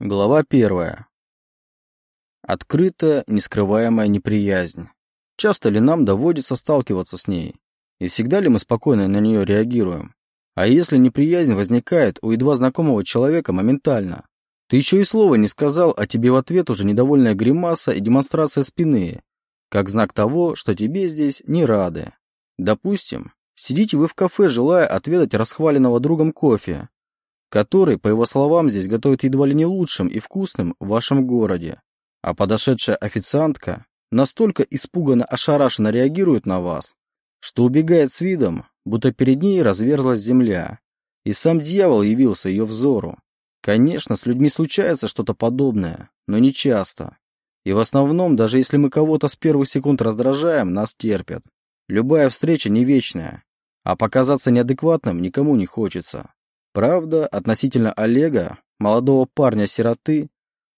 Глава первая. Открытая, нескрываемая неприязнь. Часто ли нам доводится сталкиваться с ней? И всегда ли мы спокойно на нее реагируем? А если неприязнь возникает у едва знакомого человека моментально? Ты еще и слова не сказал, а тебе в ответ уже недовольная гримаса и демонстрация спины, как знак того, что тебе здесь не рады. Допустим, сидите вы в кафе, желая отведать расхваленного другом кофе, который, по его словам, здесь готовят едва ли не лучшим и вкусным в вашем городе. А подошедшая официантка настолько испуганно ошарашенно реагирует на вас, что убегает с видом, будто перед ней разверзлась земля, и сам дьявол явился ее взору. Конечно, с людьми случается что-то подобное, но не часто. И в основном, даже если мы кого-то с первых секунд раздражаем, нас терпят. Любая встреча не вечная, а показаться неадекватным никому не хочется. Правда, относительно Олега, молодого парня-сироты,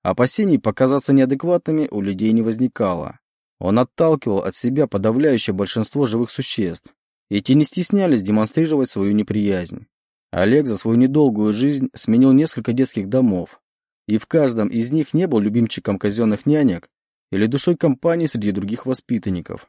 опасений показаться неадекватными у людей не возникало. Он отталкивал от себя подавляющее большинство живых существ, и те не стеснялись демонстрировать свою неприязнь. Олег за свою недолгую жизнь сменил несколько детских домов, и в каждом из них не был любимчиком казенных нянек или душой компании среди других воспитанников.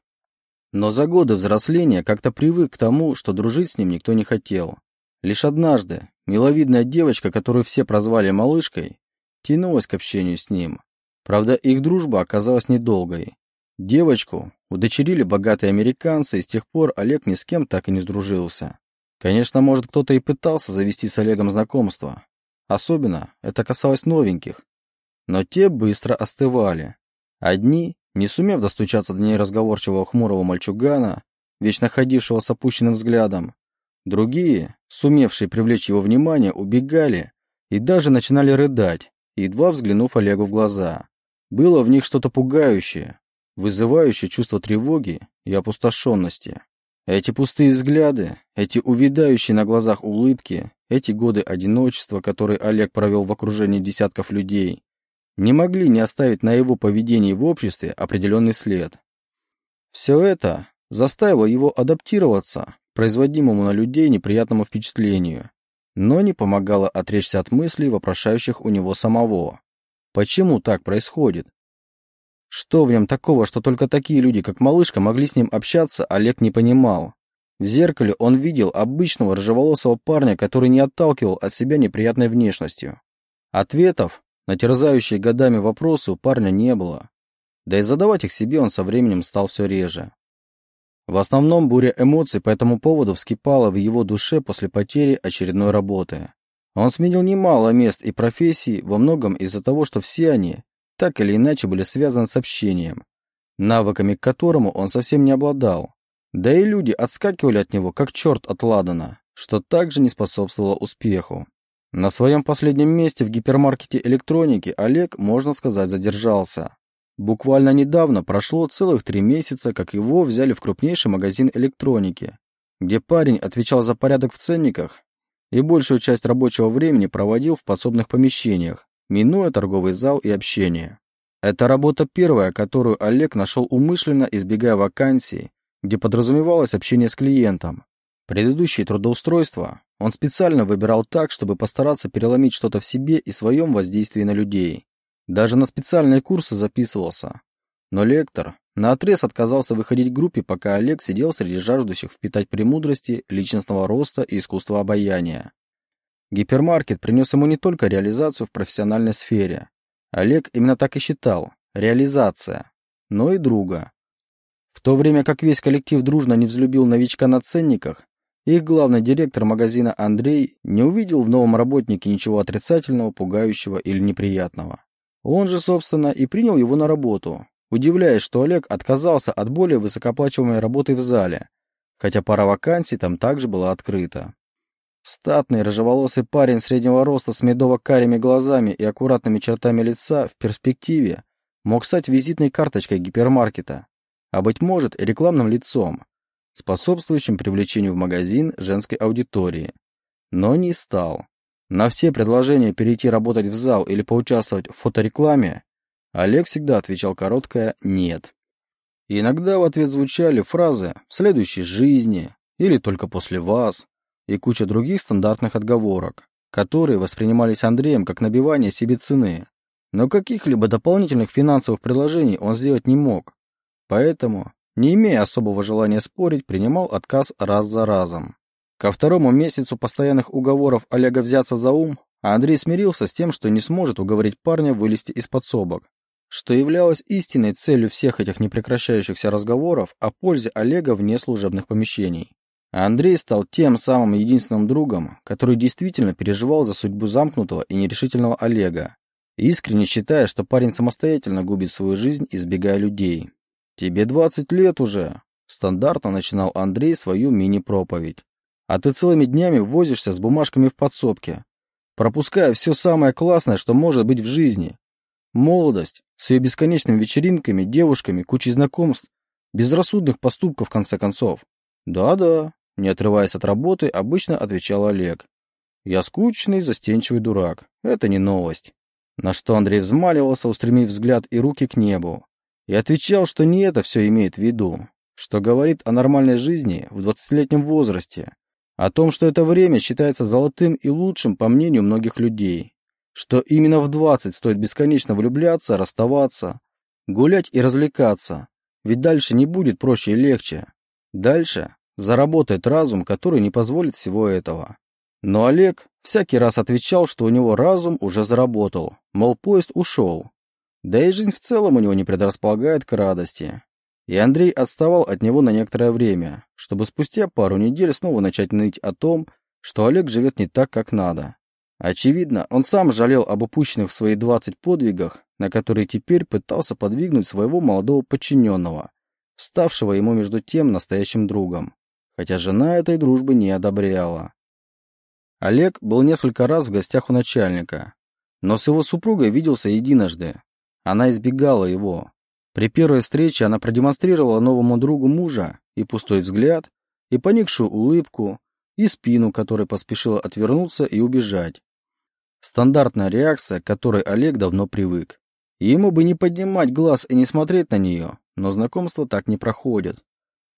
Но за годы взросления как-то привык к тому, что дружить с ним никто не хотел. Лишь однажды миловидная девочка, которую все прозвали малышкой, тянулась к общению с ним. Правда, их дружба оказалась недолгой. Девочку удочерили богатые американцы, и с тех пор Олег ни с кем так и не сдружился. Конечно, может, кто-то и пытался завести с Олегом знакомство. Особенно это касалось новеньких. Но те быстро остывали. Одни, не сумев достучаться до неразговорчивого хмурого мальчугана, вечно ходившего с опущенным взглядом, Другие, сумевшие привлечь его внимание, убегали и даже начинали рыдать, едва взглянув Олегу в глаза. Было в них что-то пугающее, вызывающее чувство тревоги и опустошенности. Эти пустые взгляды, эти увядающие на глазах улыбки, эти годы одиночества, которые Олег провел в окружении десятков людей, не могли не оставить на его поведении в обществе определенный след. Все это заставило его адаптироваться производимому на людей неприятному впечатлению, но не помогало отречься от мыслей, вопрошающих у него самого. Почему так происходит? Что в нем такого, что только такие люди, как малышка, могли с ним общаться, Олег не понимал. В зеркале он видел обычного рыжеволосого парня, который не отталкивал от себя неприятной внешностью. Ответов на терзающие годами вопросы у парня не было. Да и задавать их себе он со временем стал все реже. В основном буря эмоций по этому поводу вскипала в его душе после потери очередной работы. Он сменил немало мест и профессий, во многом из-за того, что все они так или иначе были связаны с общением, навыками к которому он совсем не обладал. Да и люди отскакивали от него, как черт от ладана, что также не способствовало успеху. На своем последнем месте в гипермаркете электроники Олег, можно сказать, задержался. Буквально недавно прошло целых три месяца, как его взяли в крупнейший магазин электроники, где парень отвечал за порядок в ценниках и большую часть рабочего времени проводил в подсобных помещениях, минуя торговый зал и общение. Это работа первая, которую Олег нашел умышленно, избегая вакансий, где подразумевалось общение с клиентом. Предыдущие трудоустройства он специально выбирал так, чтобы постараться переломить что-то в себе и своем воздействии на людей. Даже на специальные курсы записывался. Но лектор наотрез отказался выходить в группе, пока Олег сидел среди жаждущих впитать премудрости личностного роста и искусства обаяния. Гипермаркет принес ему не только реализацию в профессиональной сфере. Олег именно так и считал – реализация, но и друга. В то время как весь коллектив дружно не взлюбил новичка на ценниках, их главный директор магазина Андрей не увидел в новом работнике ничего отрицательного, пугающего или неприятного. Он же, собственно, и принял его на работу, удивляясь, что Олег отказался от более высокооплачиваемой работы в зале, хотя пара вакансий там также была открыта. Статный рыжеволосый парень среднего роста с медово-карими глазами и аккуратными чертами лица в перспективе мог стать визитной карточкой гипермаркета, а, быть может, и рекламным лицом, способствующим привлечению в магазин женской аудитории. Но не стал. На все предложения перейти работать в зал или поучаствовать в фоторекламе Олег всегда отвечал короткое «нет». Иногда в ответ звучали фразы «в следующей жизни» или «только после вас» и куча других стандартных отговорок. которые воспринимались Андреем как набивание себе цены. Но каких-либо дополнительных финансовых предложений он сделать не мог. Поэтому, не имея особого желания спорить, принимал отказ раз за разом. Ко второму месяцу постоянных уговоров Олега взяться за ум, Андрей смирился с тем, что не сможет уговорить парня вылезти из подсобок, что являлось истинной целью всех этих непрекращающихся разговоров о пользе Олега вне служебных помещений. Андрей стал тем самым единственным другом, который действительно переживал за судьбу замкнутого и нерешительного Олега, искренне считая, что парень самостоятельно губит свою жизнь, избегая людей. «Тебе 20 лет уже», — стандартно начинал Андрей свою мини-проповедь. «А ты целыми днями возишься с бумажками в подсобке, пропуская все самое классное, что может быть в жизни. Молодость, с ее бесконечными вечеринками, девушками, кучей знакомств, безрассудных поступков, в конце концов. Да-да, не отрываясь от работы, обычно отвечал Олег. Я скучный, застенчивый дурак. Это не новость. На что Андрей взмаливался, устремив взгляд и руки к небу. И отвечал, что не это все имеет в виду. Что говорит о нормальной жизни в двадцатилетнем возрасте. О том, что это время считается золотым и лучшим, по мнению многих людей что именно в 20 стоит бесконечно влюбляться, расставаться, гулять и развлекаться, ведь дальше не будет проще и легче. Дальше заработает разум, который не позволит всего этого. Но Олег всякий раз отвечал, что у него разум уже заработал, мол, поезд ушел. Да и жизнь в целом у него не предрасполагает к радости. И Андрей отставал от него на некоторое время, чтобы спустя пару недель снова начать ныть о том, что Олег живет не так, как надо. Очевидно, он сам жалел об упущенных в свои 20 подвигах, на которые теперь пытался подвигнуть своего молодого подчиненного, ставшего ему между тем настоящим другом, хотя жена этой дружбы не одобряла. Олег был несколько раз в гостях у начальника, но с его супругой виделся единожды. Она избегала его. При первой встрече она продемонстрировала новому другу мужа и пустой взгляд, и поникшую улыбку, и спину, которой поспешила отвернуться и убежать. Стандартная реакция, к которой Олег давно привык. Ему бы не поднимать глаз и не смотреть на нее, но знакомство так не проходит.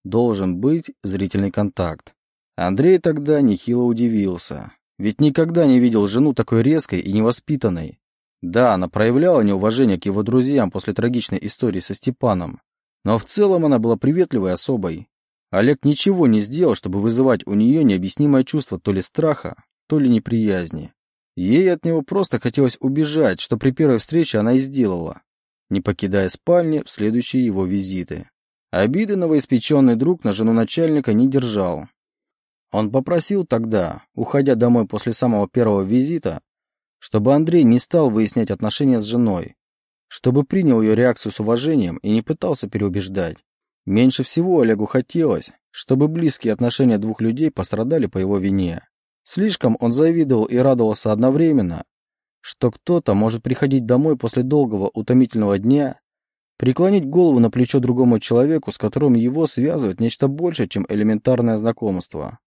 Должен быть зрительный контакт. Андрей тогда нехило удивился, ведь никогда не видел жену такой резкой и невоспитанной. Да, она проявляла неуважение к его друзьям после трагичной истории со Степаном, но в целом она была приветливой особой. Олег ничего не сделал, чтобы вызывать у нее необъяснимое чувство то ли страха, то ли неприязни. Ей от него просто хотелось убежать, что при первой встрече она и сделала, не покидая спальни в следующие его визиты. Обиды новоиспеченный друг на жену начальника не держал. Он попросил тогда, уходя домой после самого первого визита, чтобы Андрей не стал выяснять отношения с женой, чтобы принял ее реакцию с уважением и не пытался переубеждать. Меньше всего Олегу хотелось, чтобы близкие отношения двух людей пострадали по его вине. Слишком он завидовал и радовался одновременно, что кто-то может приходить домой после долгого утомительного дня, преклонить голову на плечо другому человеку, с которым его связывает нечто большее, чем элементарное знакомство.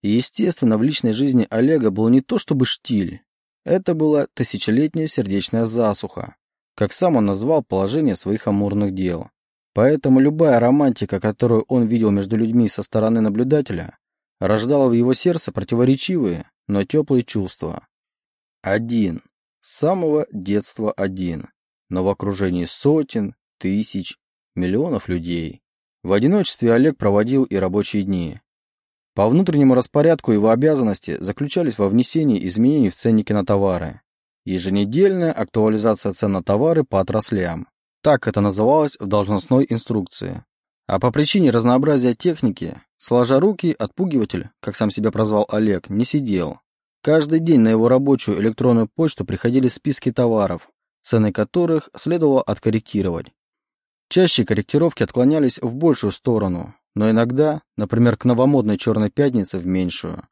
И, естественно, в личной жизни Олега был не то чтобы штиль, это была тысячелетняя сердечная засуха, как сам он назвал положение своих амурных дел. Поэтому любая романтика, которую он видел между людьми со стороны наблюдателя, рождало в его сердце противоречивые, но теплые чувства. Один. С самого детства один. Но в окружении сотен, тысяч, миллионов людей. В одиночестве Олег проводил и рабочие дни. По внутреннему распорядку его обязанности заключались во внесении изменений в ценники на товары. Еженедельная актуализация цен на товары по отраслям. Так это называлось в должностной инструкции. А по причине разнообразия техники, сложа руки, отпугиватель, как сам себя прозвал Олег, не сидел. Каждый день на его рабочую электронную почту приходили списки товаров, цены которых следовало откорректировать. Чаще корректировки отклонялись в большую сторону, но иногда, например, к новомодной «Черной пятнице» в меньшую.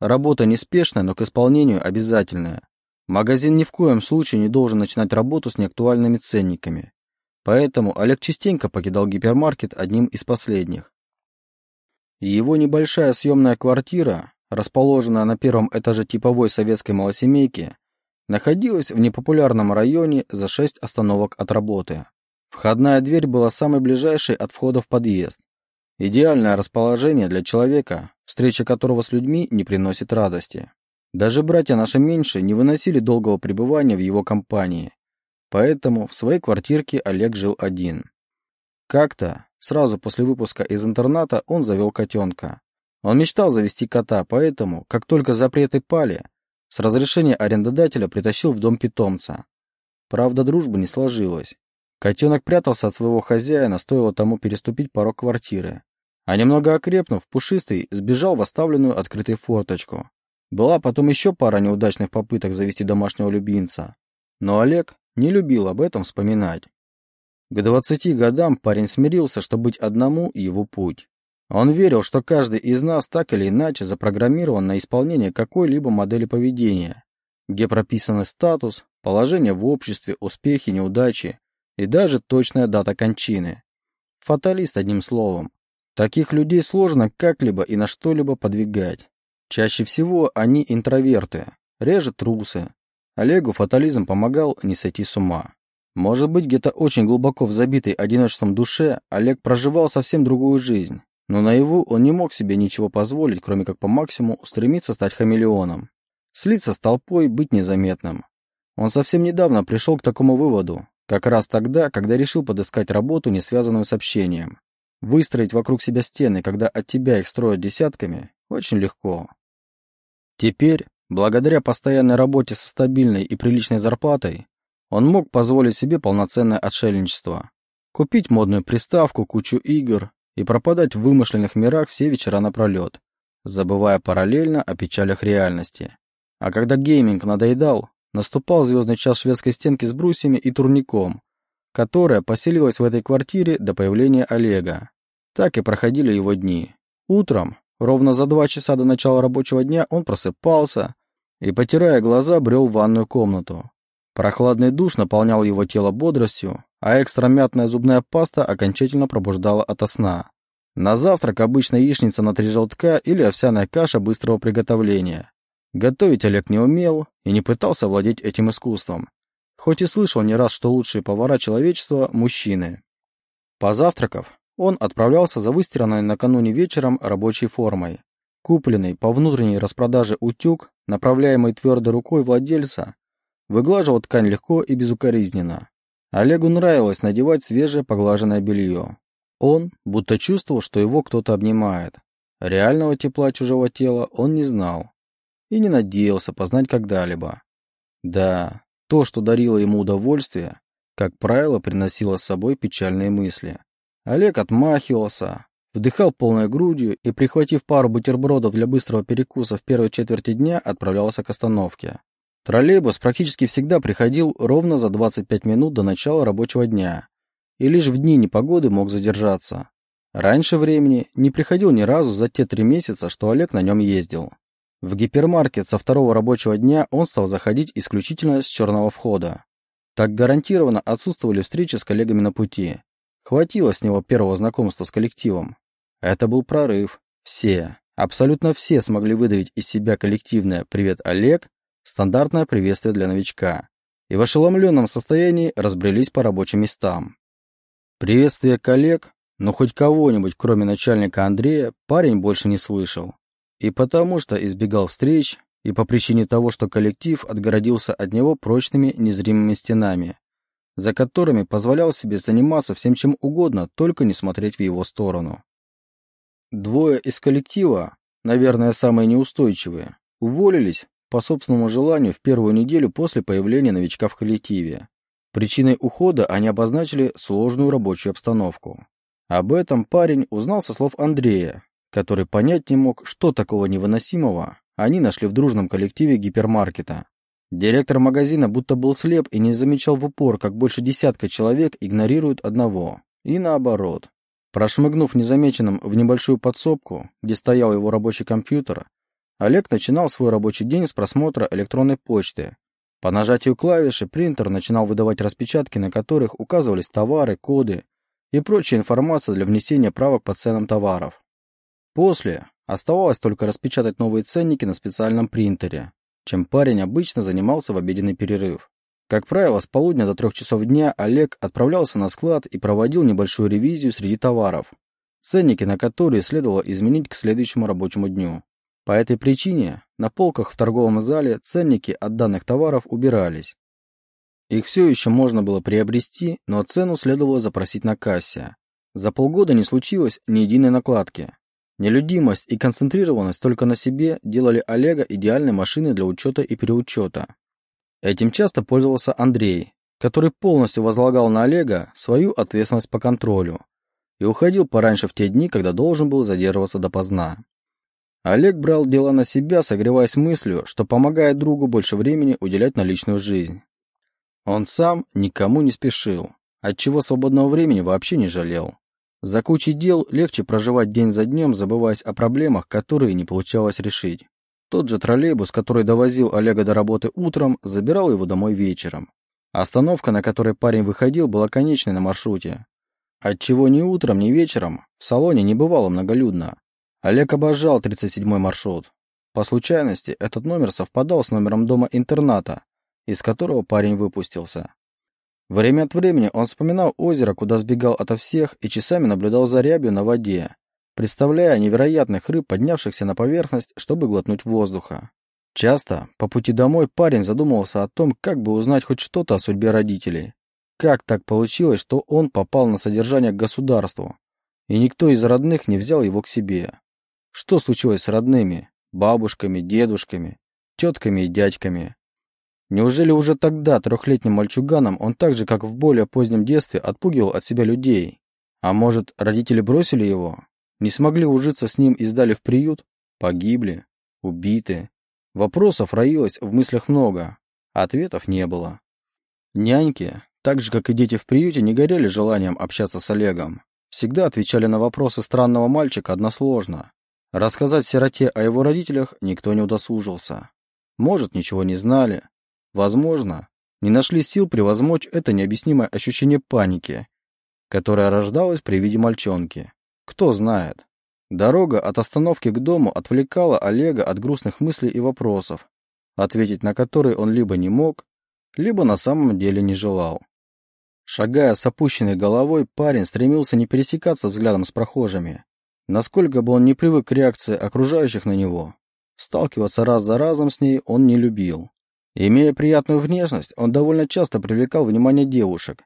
Работа неспешная, но к исполнению обязательная. Магазин ни в коем случае не должен начинать работу с неактуальными ценниками. Поэтому Олег частенько покидал гипермаркет одним из последних. Его небольшая съемная квартира, расположенная на первом этаже типовой советской малосемейки, находилась в непопулярном районе за шесть остановок от работы. Входная дверь была самой ближайшей от входа в подъезд. Идеальное расположение для человека, встреча которого с людьми не приносит радости. Даже братья наши меньшие не выносили долгого пребывания в его компании. Поэтому в своей квартирке Олег жил один. Как-то, сразу после выпуска из интерната, он завел котенка. Он мечтал завести кота, поэтому, как только запреты пали, с разрешения арендодателя притащил в дом питомца. Правда, дружба не сложилась. Котенок прятался от своего хозяина, стоило тому переступить порог квартиры. А немного окрепнув, Пушистый сбежал в оставленную открытой форточку. Была потом еще пара неудачных попыток завести домашнего любимца. Но Олег не любил об этом вспоминать. К двадцати годам парень смирился, что быть одному – его путь. Он верил, что каждый из нас так или иначе запрограммирован на исполнение какой-либо модели поведения, где прописаны статус, положение в обществе, успехи, неудачи и даже точная дата кончины. Фаталист, одним словом. Таких людей сложно как-либо и на что-либо подвигать. Чаще всего они интроверты, реже трусы. Олегу фатализм помогал не сойти с ума. Может быть, где-то очень глубоко в забитой одиночеством душе Олег проживал совсем другую жизнь, но наяву он не мог себе ничего позволить, кроме как по максимуму стремиться стать хамелеоном. Слиться с толпой, быть незаметным. Он совсем недавно пришел к такому выводу, как раз тогда, когда решил подыскать работу, не связанную с общением. Выстроить вокруг себя стены, когда от тебя их строят десятками, очень легко. Теперь, благодаря постоянной работе со стабильной и приличной зарплатой, он мог позволить себе полноценное отшельничество. Купить модную приставку, кучу игр и пропадать в вымышленных мирах все вечера напролет, забывая параллельно о печалях реальности. А когда гейминг надоедал, наступал звездный час шведской стенки с брусьями и турником, которая поселилась в этой квартире до появления Олега. Так и проходили его дни. Утром, ровно за два часа до начала рабочего дня, он просыпался и, потирая глаза, брел в ванную комнату. Прохладный душ наполнял его тело бодростью, а экстра мятная зубная паста окончательно пробуждала ото сна. На завтрак обычно яичница на три желтка или овсяная каша быстрого приготовления. Готовить Олег не умел и не пытался владеть этим искусством. Хоть и слышал не раз, что лучшие повара человечества – мужчины. Позавтракав, он отправлялся за выстиранной накануне вечером рабочей формой. Купленный по внутренней распродаже утюг, направляемый твердой рукой владельца, выглаживал ткань легко и безукоризненно. Олегу нравилось надевать свежее поглаженное белье. Он будто чувствовал, что его кто-то обнимает. Реального тепла чужого тела он не знал и не надеялся познать когда-либо. Да, то, что дарило ему удовольствие, как правило, приносило с собой печальные мысли. Олег отмахивался, вдыхал полной грудью и, прихватив пару бутербродов для быстрого перекуса в первой четверти дня, отправлялся к остановке. Троллейбус практически всегда приходил ровно за 25 минут до начала рабочего дня, и лишь в дни непогоды мог задержаться. Раньше времени не приходил ни разу за те три месяца, что Олег на нем ездил. В гипермаркет со второго рабочего дня он стал заходить исключительно с черного входа. Так гарантированно отсутствовали встречи с коллегами на пути. Хватило с него первого знакомства с коллективом. Это был прорыв. Все, абсолютно все смогли выдавить из себя коллективное «Привет, Олег», стандартное приветствие для новичка, и в ошеломленном состоянии разбрелись по рабочим местам. Приветствие коллег, но хоть кого-нибудь, кроме начальника Андрея, парень больше не слышал. И потому что избегал встреч, и по причине того, что коллектив отгородился от него прочными незримыми стенами, за которыми позволял себе заниматься всем чем угодно, только не смотреть в его сторону. Двое из коллектива, наверное, самые неустойчивые, уволились по собственному желанию в первую неделю после появления новичка в коллективе. Причиной ухода они обозначили сложную рабочую обстановку. Об этом парень узнал со слов Андрея, который понять не мог, что такого невыносимого они нашли в дружном коллективе гипермаркета. Директор магазина будто был слеп и не замечал в упор, как больше десятка человек игнорируют одного. И наоборот. Прошмыгнув незамеченным в небольшую подсобку, где стоял его рабочий компьютер, Олег начинал свой рабочий день с просмотра электронной почты. По нажатию клавиши принтер начинал выдавать распечатки, на которых указывались товары, коды и прочая информация для внесения правок по ценам товаров. После оставалось только распечатать новые ценники на специальном принтере, чем парень обычно занимался в обеденный перерыв. Как правило, с полудня до трех часов дня Олег отправлялся на склад и проводил небольшую ревизию среди товаров, ценники на которые следовало изменить к следующему рабочему дню. По этой причине на полках в торговом зале ценники от данных товаров убирались. Их все еще можно было приобрести, но цену следовало запросить на кассе. За полгода не случилось ни единой накладки. Нелюдимость и концентрированность только на себе делали Олега идеальной машиной для учета и переучета. Этим часто пользовался Андрей, который полностью возлагал на Олега свою ответственность по контролю и уходил пораньше в те дни, когда должен был задерживаться допоздна. Олег брал дела на себя, согреваясь мыслью, что помогает другу больше времени уделять на личную жизнь. Он сам никому не спешил, отчего свободного времени вообще не жалел. За кучей дел легче проживать день за днем, забываясь о проблемах, которые не получалось решить. Тот же троллейбус, который довозил Олега до работы утром, забирал его домой вечером. Остановка, на которой парень выходил, была конечной на маршруте. Отчего ни утром, ни вечером в салоне не бывало многолюдно. Олег обожал 37-й маршрут. По случайности, этот номер совпадал с номером дома-интерната, из которого парень выпустился. Время от времени он вспоминал озеро, куда сбегал ото всех, и часами наблюдал за рябью на воде, представляя невероятных рыб, поднявшихся на поверхность, чтобы глотнуть воздуха. Часто, по пути домой, парень задумывался о том, как бы узнать хоть что-то о судьбе родителей. Как так получилось, что он попал на содержание к государству, и никто из родных не взял его к себе? Что случилось с родными, бабушками, дедушками, тетками и дядьками? Неужели уже тогда, трехлетним мальчуганом, он так же, как в более позднем детстве, отпугивал от себя людей? А может, родители бросили его? Не смогли ужиться с ним и сдали в приют? Погибли? Убиты? Вопросов роилось в мыслях много, а ответов не было. Няньки, так же, как и дети в приюте, не горели желанием общаться с Олегом. Всегда отвечали на вопросы странного мальчика односложно. Рассказать сироте о его родителях никто не удосужился. Может, ничего не знали. Возможно, не нашли сил превозмочь это необъяснимое ощущение паники, которое рождалось при виде мальчонки. Кто знает. Дорога от остановки к дому отвлекала Олега от грустных мыслей и вопросов, ответить на которые он либо не мог, либо на самом деле не желал. Шагая с опущенной головой, парень стремился не пересекаться взглядом с прохожими, Насколько бы он не привык к реакции окружающих на него, сталкиваться раз за разом с ней он не любил. Имея приятную внешность, он довольно часто привлекал внимание девушек.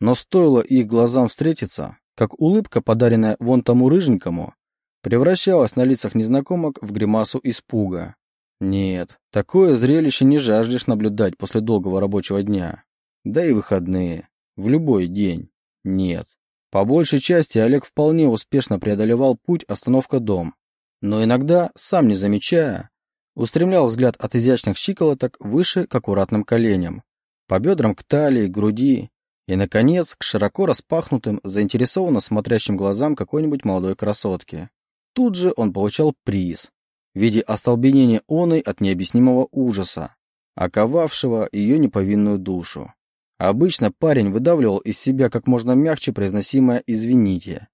Но стоило их глазам встретиться, как улыбка, подаренная вон тому рыженькому, превращалась на лицах незнакомок в гримасу испуга. Нет, такое зрелище не жаждешь наблюдать после долгого рабочего дня. Да и выходные. В любой день. Нет. По большей части Олег вполне успешно преодолевал путь остановка-дом, но иногда, сам не замечая, устремлял взгляд от изящных щиколоток выше к аккуратным коленям, по бедрам к талии, груди и, наконец, к широко распахнутым, заинтересованно смотрящим глазам какой-нибудь молодой красотки. Тут же он получал приз в виде остолбенения оной от необъяснимого ужаса, оковавшего ее неповинную душу. Обычно парень выдавливал из себя как можно мягче произносимое «извините»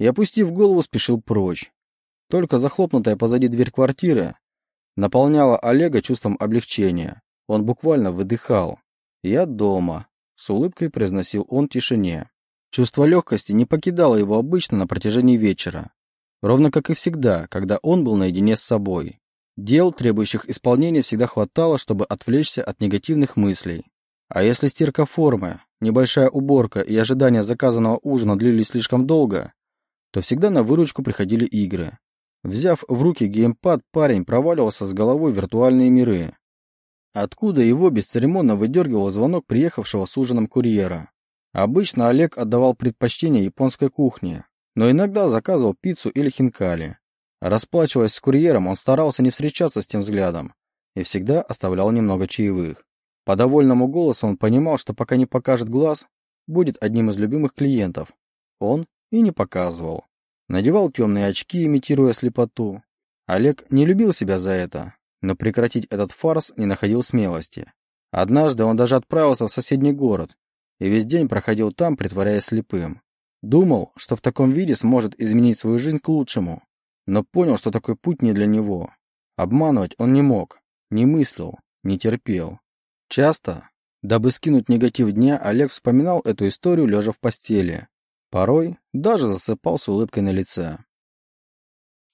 и, опустив голову, спешил прочь. Только захлопнутая позади дверь квартиры наполняла Олега чувством облегчения. Он буквально выдыхал. «Я дома», — с улыбкой произносил он тишине. Чувство легкости не покидало его обычно на протяжении вечера. Ровно как и всегда, когда он был наедине с собой. Дел, требующих исполнения, всегда хватало, чтобы отвлечься от негативных мыслей. А если стирка формы, небольшая уборка и ожидание заказанного ужина длились слишком долго, то всегда на выручку приходили игры. Взяв в руки геймпад, парень проваливался с головой в виртуальные миры. Откуда его бесцеремонно выдергивал звонок приехавшего с ужином курьера. Обычно Олег отдавал предпочтение японской кухне, но иногда заказывал пиццу или хинкали. Расплачиваясь с курьером, он старался не встречаться с тем взглядом и всегда оставлял немного чаевых. По довольному голосу он понимал, что пока не покажет глаз, будет одним из любимых клиентов. Он и не показывал. Надевал темные очки, имитируя слепоту. Олег не любил себя за это, но прекратить этот фарс не находил смелости. Однажды он даже отправился в соседний город и весь день проходил там, притворяясь слепым. Думал, что в таком виде сможет изменить свою жизнь к лучшему, но понял, что такой путь не для него. Обманывать он не мог, не мыслил, не терпел. Часто, дабы скинуть негатив дня, Олег вспоминал эту историю лежа в постели. Порой даже засыпал с улыбкой на лице.